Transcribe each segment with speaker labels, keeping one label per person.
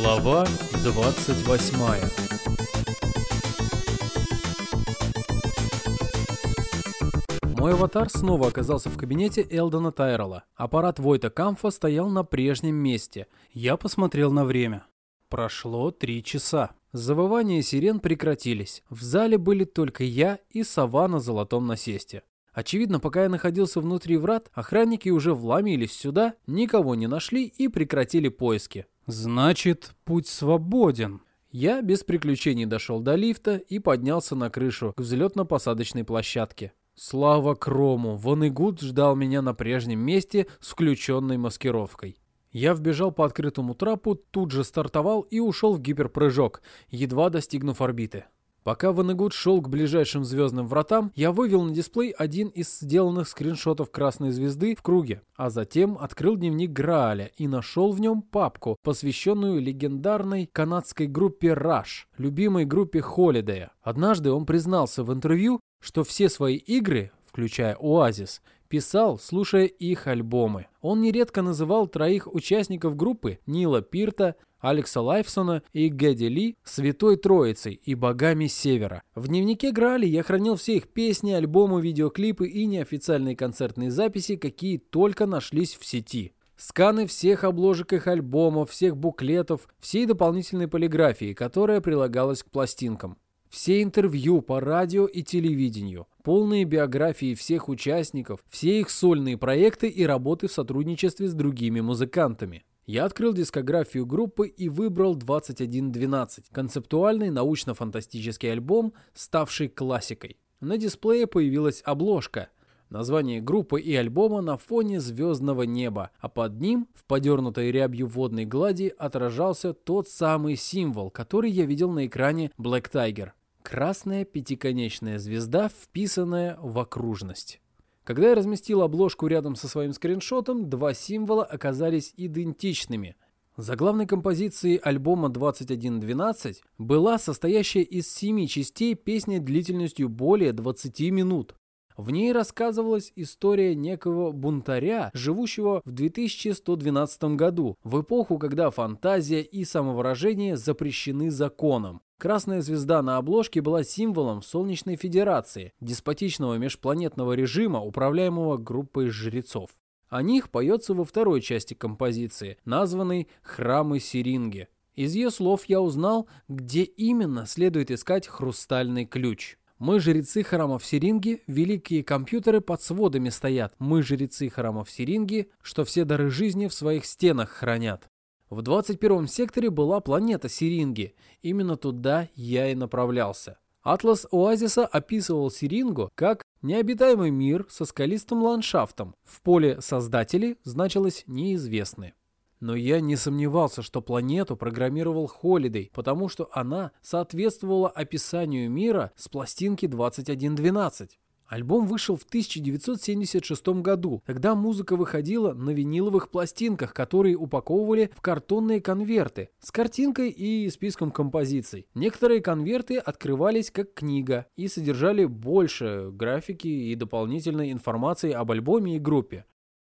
Speaker 1: Глава 28 Мой аватар снова оказался в кабинете Элдона Тайрелла. Аппарат Войта Камфа стоял на прежнем месте. Я посмотрел на время. Прошло три часа. Завывания сирен прекратились. В зале были только я и сова на золотом насесте. Очевидно, пока я находился внутри врат, охранники уже вломились сюда, никого не нашли и прекратили поиски. Значит, путь свободен. Я без приключений дошел до лифта и поднялся на крышу к взлетно-посадочной площадке. Слава Крому, Вонегуд ждал меня на прежнем месте с включенной маскировкой. Я вбежал по открытому трапу, тут же стартовал и ушел в гиперпрыжок, едва достигнув орбиты. Пока Ванегуд шел к ближайшим звездным вратам, я вывел на дисплей один из сделанных скриншотов Красной Звезды в круге, а затем открыл дневник Грааля и нашел в нем папку, посвященную легендарной канадской группе Rush, любимой группе Холидея. Однажды он признался в интервью, что все свои игры, включая Оазис, писал, слушая их альбомы. Он нередко называл троих участников группы Нила Пирта, Алекса Лайфсона и Гэдди Ли Святой Троицей и богами Севера. В дневнике Грали я хранил все их песни, альбомы, видеоклипы и неофициальные концертные записи, какие только нашлись в сети. Сканы всех обложек их альбомов, всех буклетов, всей дополнительной полиграфии, которая прилагалась к пластинкам. Все интервью по радио и телевидению, полные биографии всех участников, все их сольные проекты и работы в сотрудничестве с другими музыкантами. Я открыл дискографию группы и выбрал 2112, концептуальный научно-фантастический альбом, ставший классикой. На дисплее появилась обложка, название группы и альбома на фоне звездного неба, а под ним, в подернутой рябью водной глади, отражался тот самый символ, который я видел на экране Black Tiger. Красная пятиконечная звезда, вписанная в окружность. Когда я разместил обложку рядом со своим скриншотом, два символа оказались идентичными. За главной композицией альбома 2112 была состоящая из семи частей песня длительностью более 20 минут. В ней рассказывалась история некого бунтаря, живущего в 2112 году, в эпоху, когда фантазия и самовыражение запрещены законом. Красная звезда на обложке была символом Солнечной Федерации, деспотичного межпланетного режима, управляемого группой жрецов. О них поется во второй части композиции, названной «Храмы Сиринги». Из ее слов я узнал, где именно следует искать хрустальный ключ. Мы, жрецы храмов Сиринги, великие компьютеры под сводами стоят. Мы, жрецы храмов Сиринги, что все дары жизни в своих стенах хранят. В 21 секторе была планета Сиринги. Именно туда я и направлялся. Атлас Оазиса описывал Сирингу как необитаемый мир со скалистым ландшафтом. В поле «Создатели» значилось «неизвестны». Но я не сомневался, что планету программировал Холидей, потому что она соответствовала описанию мира с пластинки 2112. Альбом вышел в 1976 году. Тогда музыка выходила на виниловых пластинках, которые упаковывали в картонные конверты с картинкой и списком композиций. Некоторые конверты открывались как книга и содержали больше графики и дополнительной информации об альбоме и группе.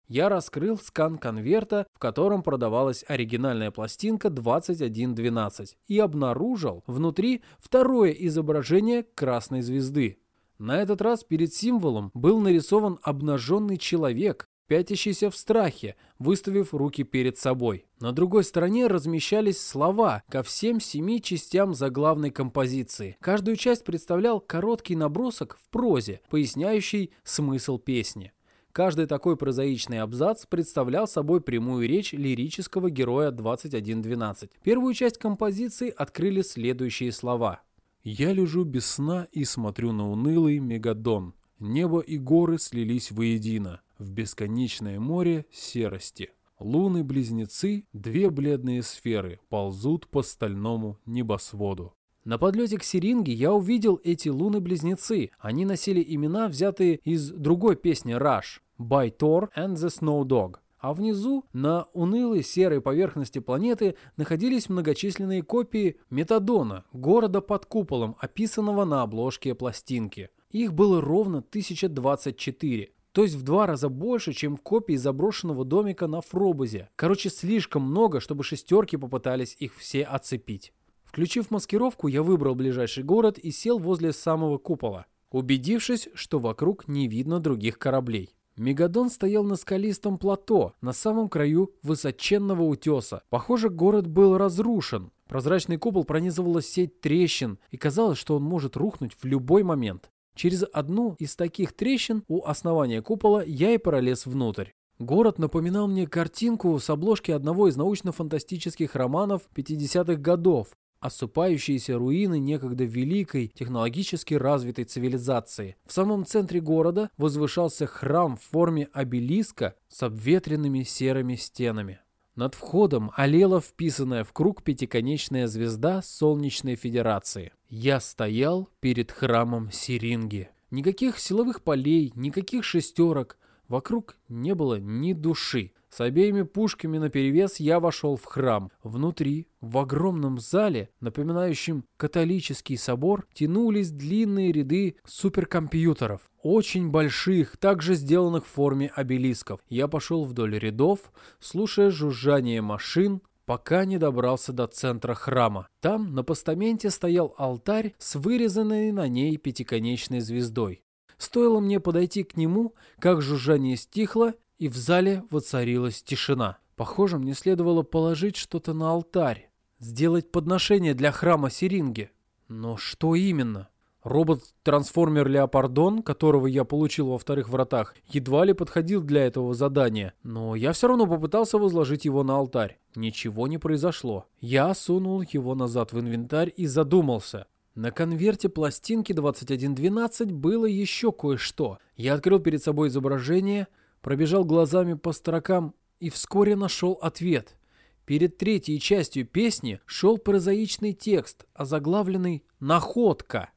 Speaker 1: Я раскрыл скан конверта, в котором продавалась оригинальная пластинка 2112 и обнаружил внутри второе изображение красной звезды. На этот раз перед символом был нарисован обнаженный человек, пятящийся в страхе, выставив руки перед собой. На другой стороне размещались слова ко всем семи частям заглавной композиции. Каждую часть представлял короткий набросок в прозе, поясняющий смысл песни. Каждый такой прозаичный абзац представлял собой прямую речь лирического героя 2112. Первую часть композиции открыли следующие слова – я лежу без сна и смотрю на унылый мегадон. Небо и горы слились воедино, в бесконечное море серости. Луны-близнецы, две бледные сферы, ползут по стальному небосводу. На подлете к Сиринге я увидел эти луны-близнецы. Они носили имена, взятые из другой песни Rush «By Thor and the Snow Dog» а внизу, на унылой серой поверхности планеты, находились многочисленные копии Метадона, города под куполом, описанного на обложке пластинки. Их было ровно 1024. То есть в два раза больше, чем копии заброшенного домика на Фробозе. Короче, слишком много, чтобы шестерки попытались их все оцепить. Включив маскировку, я выбрал ближайший город и сел возле самого купола, убедившись, что вокруг не видно других кораблей. Мегадон стоял на скалистом плато, на самом краю высоченного утеса. Похоже, город был разрушен. Прозрачный купол пронизывала сеть трещин, и казалось, что он может рухнуть в любой момент. Через одну из таких трещин у основания купола я и пролез внутрь. Город напоминал мне картинку с обложки одного из научно-фантастических романов 50-х годов, осыпающиеся руины некогда великой, технологически развитой цивилизации. В самом центре города возвышался храм в форме обелиска с обветренными серыми стенами. Над входом олела вписанная в круг пятиконечная звезда Солнечной Федерации. Я стоял перед храмом Сиринги. Никаких силовых полей, никаких шестерок. Вокруг не было ни души. С обеими пушками наперевес я вошел в храм. Внутри, в огромном зале, напоминающем католический собор, тянулись длинные ряды суперкомпьютеров. Очень больших, также сделанных в форме обелисков. Я пошел вдоль рядов, слушая жужжание машин, пока не добрался до центра храма. Там на постаменте стоял алтарь с вырезанной на ней пятиконечной звездой. Стоило мне подойти к нему, как жужжание стихло, и в зале воцарилась тишина. Похоже, мне следовало положить что-то на алтарь, сделать подношение для храма Сиринги. Но что именно? Робот-трансформер Леопардон, которого я получил во вторых вратах, едва ли подходил для этого задания, но я все равно попытался возложить его на алтарь. Ничего не произошло. Я сунул его назад в инвентарь и задумался. На конверте пластинки 2112 было еще кое-что. Я открыл перед собой изображение — пробежал глазами по строкам и вскоре нашел ответ. Перед третьей частью песни шел прозаичный текст, озаглавленный «Находка».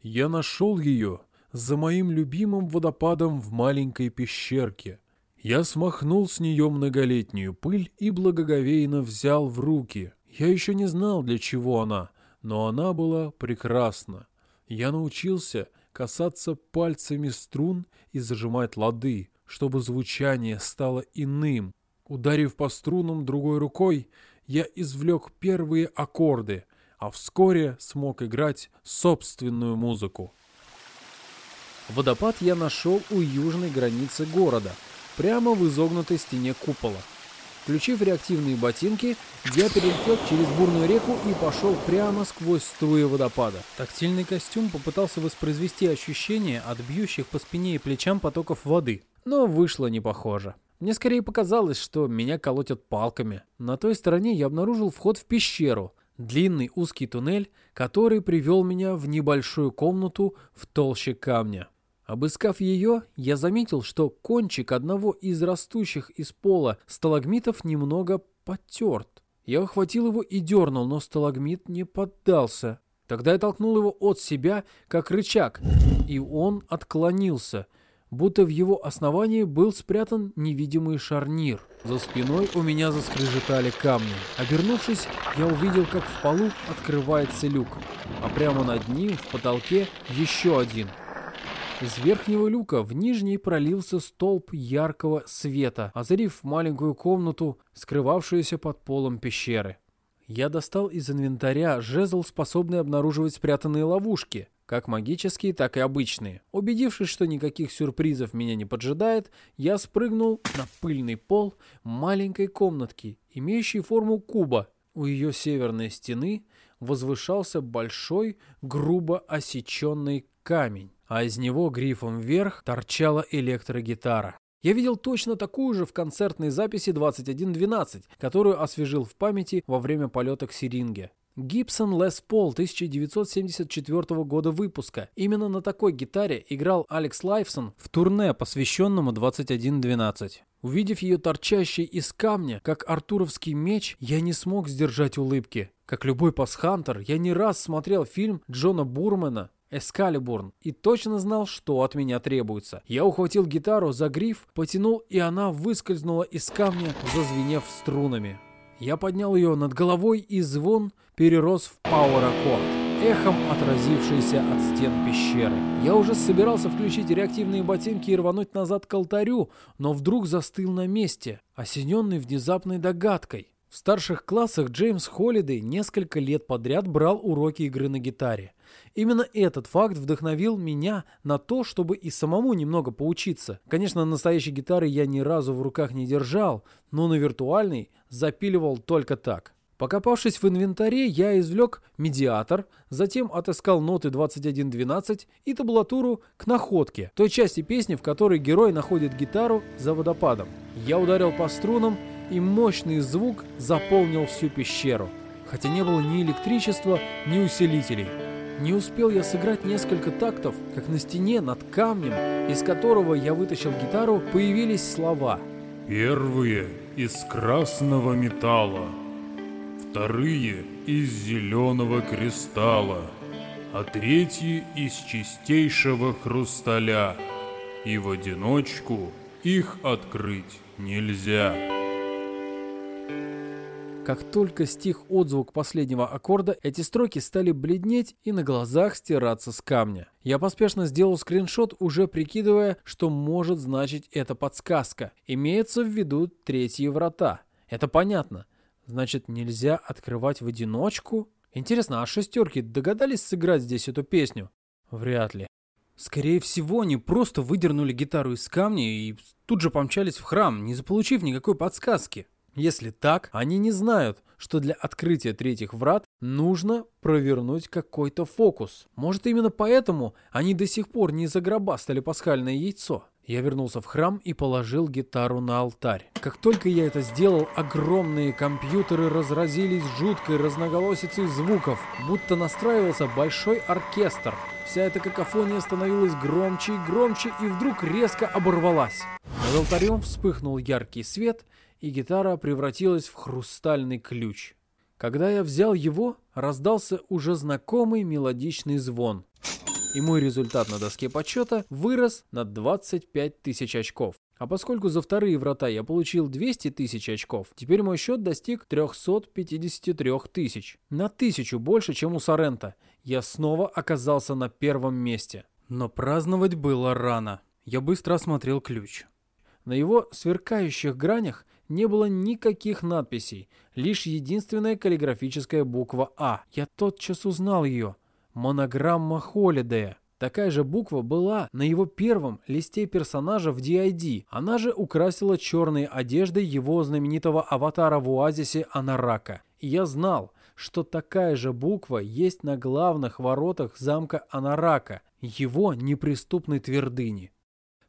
Speaker 2: «Я нашел ее за моим любимым водопадом в маленькой пещерке. Я смахнул с нее многолетнюю пыль и благоговейно взял в руки. Я еще не знал, для чего она, но она была прекрасна. Я научился касаться пальцами струн и зажимать лады, чтобы звучание стало иным. Ударив по струнам другой рукой, я извлек первые аккорды, а вскоре смог играть собственную музыку.
Speaker 1: Водопад я нашел у южной границы города, прямо в изогнутой стене купола. Включив реактивные ботинки, я перелетел через бурную реку и пошел прямо сквозь струи водопада. Тактильный костюм попытался воспроизвести ощущение от бьющих по спине и плечам потоков воды но вышло не похоже. Мне скорее показалось, что меня колотят палками. На той стороне я обнаружил вход в пещеру. Длинный узкий туннель, который привел меня в небольшую комнату в толще камня. Обыскав ее, я заметил, что кончик одного из растущих из пола сталагмитов немного потерт. Я охватил его и дернул, но сталагмит не поддался. Тогда я толкнул его от себя, как рычаг, и он отклонился — будто в его основании был спрятан невидимый шарнир. За спиной у меня заскрежетали камни. Обернувшись, я увидел, как в полу открывается люк, а прямо над ним в потолке еще один. Из верхнего люка в нижний пролился столб яркого света, озарив маленькую комнату, скрывавшуюся под полом пещеры. Я достал из инвентаря жезл, способный обнаруживать спрятанные ловушки как магические, так и обычные. Убедившись, что никаких сюрпризов меня не поджидает, я спрыгнул на пыльный пол маленькой комнатки, имеющей форму куба. У ее северной стены возвышался большой, грубо осеченный камень, а из него грифом вверх торчала электрогитара. Я видел точно такую же в концертной записи 2112, которую освежил в памяти во время полета к Сиринге. Гибсон Лес Пол 1974 года выпуска. Именно на такой гитаре играл Алекс Лайфсон в турне, посвященному 2112. Увидев ее торчащей из камня, как артуровский меч, я не смог сдержать улыбки. Как любой пасхантер, я не раз смотрел фильм Джона Бурмена Эскалибурн и точно знал, что от меня требуется. Я ухватил гитару за гриф, потянул, и она выскользнула из камня, зазвенев струнами. Я поднял ее над головой, и звон перерос в пауэр-аккорд. эхом отразившиеся от стен пещеры. Я уже собирался включить реактивные ботинки и рвануть назад к алтарю, но вдруг застыл на месте, осененный внезапной догадкой. В старших классах Джеймс Холлидей несколько лет подряд брал уроки игры на гитаре. Именно этот факт вдохновил меня на то, чтобы и самому немного поучиться. Конечно, настоящей гитары я ни разу в руках не держал, но на виртуальной запиливал только так. Покопавшись в инвентаре, я извлек медиатор, затем отыскал ноты 2112 и табулатуру к находке, той части песни, в которой герой находит гитару за водопадом. Я ударил по струнам, и мощный звук заполнил всю пещеру, хотя не было ни электричества, ни усилителей. Не успел я сыграть несколько тактов, как на стене над камнем, из которого я вытащил гитару, появились слова.
Speaker 2: «Первые из красного металла, вторые из зеленого кристалла, а третьи из чистейшего хрусталя, и в одиночку их открыть нельзя».
Speaker 1: Как только стих отзвук последнего аккорда, эти строки стали бледнеть и на глазах стираться с камня. Я поспешно сделал скриншот, уже прикидывая, что может значить эта подсказка. Имеется в виду третьи врата. Это понятно. Значит, нельзя открывать в одиночку? Интересно, а шестерки догадались сыграть здесь эту песню? Вряд ли. Скорее всего, они просто выдернули гитару из камня и тут же помчались в храм, не заполучив никакой подсказки. Если так, они не знают, что для открытия третьих врат нужно провернуть какой-то фокус. Может, именно поэтому они до сих пор не загробастали пасхальное яйцо. Я вернулся в храм и положил гитару на алтарь. Как только я это сделал, огромные компьютеры разразились жуткой разноголосицей звуков, будто настраивался большой оркестр. Вся эта какофония становилась громче и громче и вдруг резко оборвалась. Над алтарем вспыхнул яркий свет, и гитара превратилась в хрустальный ключ. Когда я взял его, раздался уже знакомый мелодичный звон. И мой результат на доске подсчета вырос на 25 тысяч очков. А поскольку за вторые врата я получил 200 тысяч очков, теперь мой счет достиг 353 тысяч. На тысячу больше, чем у Сорента. Я снова оказался на первом месте. Но праздновать было рано. Я быстро осмотрел ключ. На его сверкающих гранях не было никаких надписей, лишь единственная каллиграфическая буква «А». Я тотчас узнал ее. Монограмма Холидея. Такая же буква была на его первом листе персонажа в D.I.D. Она же украсила черной одеждой его знаменитого аватара в оазисе Анарака. И я знал, что такая же буква есть на главных воротах замка Анарака, его неприступной твердыни.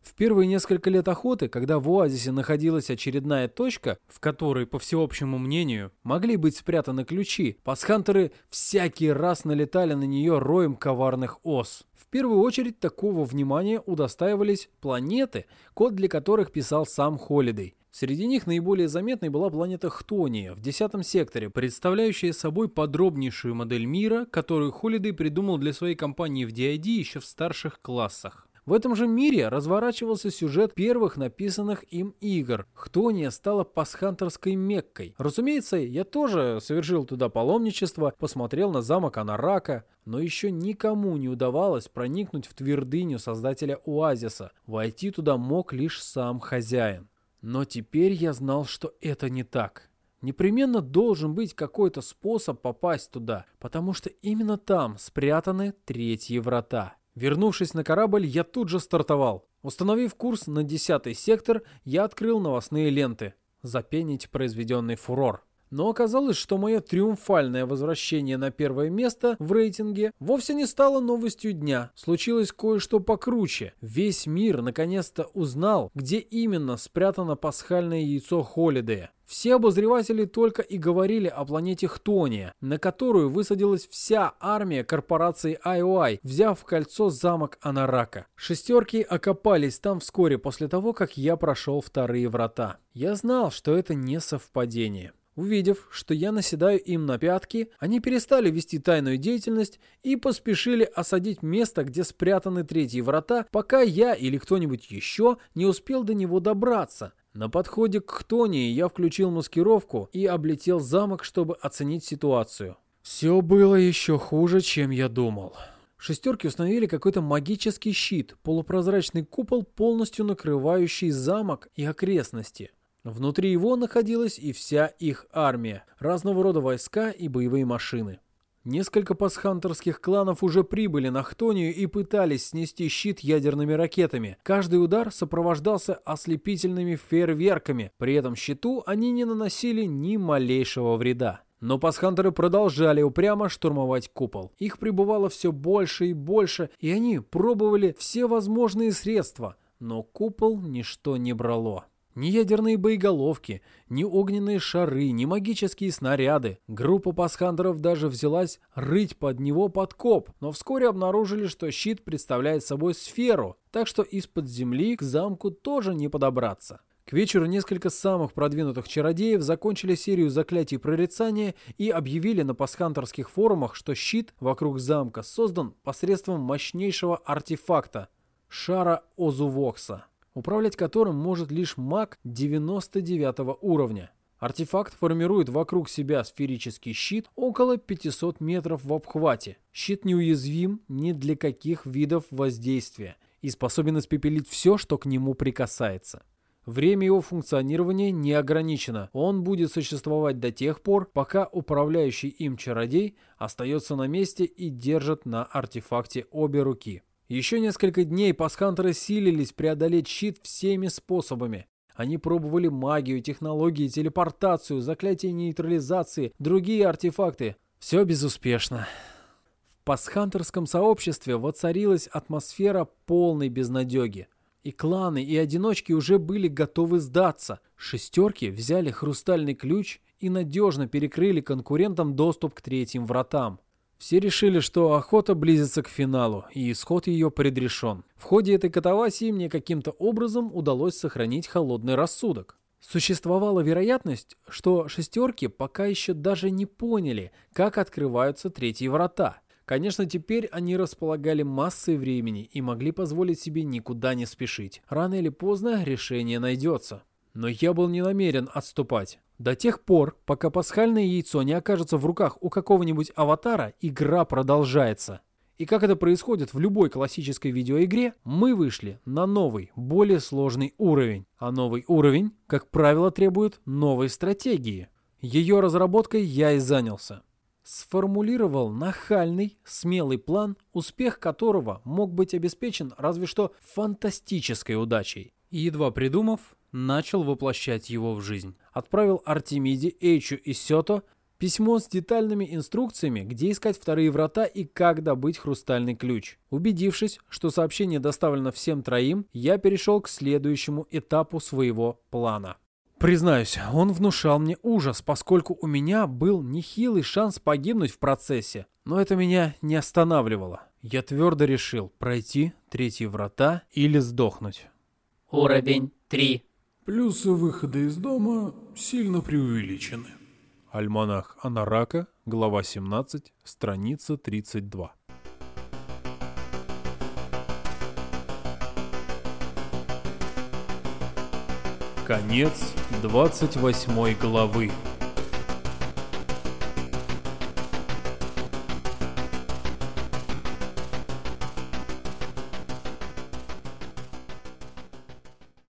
Speaker 1: В первые несколько лет охоты, когда в оазисе находилась очередная точка, в которой, по всеобщему мнению, могли быть спрятаны ключи, пасхантеры всякий раз налетали на нее роем коварных ос. В первую очередь такого внимания удостаивались планеты, код для которых писал сам Холидей. Среди них наиболее заметной была планета Хтония в 10 секторе, представляющая собой подробнейшую модель мира, которую Холидей придумал для своей компании в DID еще в старших классах. В этом же мире разворачивался сюжет первых написанных им игр. Хтония стала пасхантерской Меккой. Разумеется, я тоже совершил туда паломничество, посмотрел на замок Анарака, но еще никому не удавалось проникнуть в твердыню создателя Оазиса. Войти туда мог лишь сам хозяин. Но теперь я знал, что это не так. Непременно должен быть какой-то способ попасть туда, потому что именно там спрятаны третьи врата. Вернувшись на корабль, я тут же стартовал. Установив курс на 10 сектор, я открыл новостные ленты. Запенить произведенный фурор. Но оказалось, что мое триумфальное возвращение на первое место в рейтинге вовсе не стало новостью дня. Случилось кое-что покруче. Весь мир наконец-то узнал, где именно спрятано пасхальное яйцо Холидея. Все обозреватели только и говорили о планете Хтония, на которую высадилась вся армия корпорации IOI, взяв в кольцо замок Анарака. Шестерки окопались там вскоре после того, как я прошел вторые врата. Я знал, что это не совпадение. Увидев, что я наседаю им на пятки, они перестали вести тайную деятельность и поспешили осадить место, где спрятаны третьи врата, пока я или кто-нибудь еще не успел до него добраться. На подходе к Хтонии я включил маскировку и облетел замок, чтобы оценить ситуацию. Все было еще хуже, чем я думал. Шестерки установили какой-то магический щит, полупрозрачный купол, полностью накрывающий замок и окрестности. Внутри его находилась и вся их армия, разного рода войска и боевые машины. Несколько пасхантерских кланов уже прибыли на Хтонию и пытались снести щит ядерными ракетами. Каждый удар сопровождался ослепительными фейерверками, при этом щиту они не наносили ни малейшего вреда. Но пасхантеры продолжали упрямо штурмовать купол. Их прибывало все больше и больше, и они пробовали все возможные средства, но купол ничто не брало. Ни ядерные боеголовки, ни огненные шары, ни магические снаряды. Группа пасхандеров даже взялась рыть под него подкоп, но вскоре обнаружили, что щит представляет собой сферу, так что из-под земли к замку тоже не подобраться. К вечеру несколько самых продвинутых чародеев закончили серию заклятий прорицания и объявили на пасхантерских форумах, что щит вокруг замка создан посредством мощнейшего артефакта – шара Озувокса управлять которым может лишь маг 99 уровня. Артефакт формирует вокруг себя сферический щит около 500 метров в обхвате. Щит неуязвим ни для каких видов воздействия и способен испепелить все, что к нему прикасается. Время его функционирования не ограничено. Он будет существовать до тех пор, пока управляющий им чародей остается на месте и держит на артефакте обе руки. Еще несколько дней пасхантеры силились преодолеть щит всеми способами. Они пробовали магию, технологии, телепортацию, заклятие нейтрализации, другие артефакты. Все безуспешно. В пасхантерском сообществе воцарилась атмосфера полной безнадеги. И кланы, и одиночки уже были готовы сдаться. Шестерки взяли хрустальный ключ и надежно перекрыли конкурентам доступ к третьим вратам. Все решили, что охота близится к финалу, и исход ее предрешен. В ходе этой катавасии мне каким-то образом удалось сохранить холодный рассудок. Существовала вероятность, что шестерки пока еще даже не поняли, как открываются третьи врата. Конечно, теперь они располагали массой времени и могли позволить себе никуда не спешить. Рано или поздно решение найдется. Но я был не намерен отступать. До тех пор, пока пасхальное яйцо не окажется в руках у какого-нибудь аватара, игра продолжается. И как это происходит в любой классической видеоигре, мы вышли на новый, более сложный уровень. А новый уровень, как правило, требует новой стратегии. Ее разработкой я и занялся. Сформулировал нахальный, смелый план, успех которого мог быть обеспечен разве что фантастической удачей. И едва придумав, начал воплощать его в жизнь. Отправил Артемиде, Эйчу и Сёто письмо с детальными инструкциями, где искать вторые врата и как добыть хрустальный ключ. Убедившись, что сообщение доставлено всем троим, я перешел к следующему этапу своего плана. Признаюсь, он внушал мне ужас, поскольку у меня был нехилый шанс погибнуть в процессе, но это меня не останавливало. Я твердо решил пройти третьи врата или сдохнуть.
Speaker 3: Уровень 3.
Speaker 2: Плюсы выхода из дома сильно преувеличены.
Speaker 1: Альманах Анарака, глава 17, страница 32. Конец 28 главы.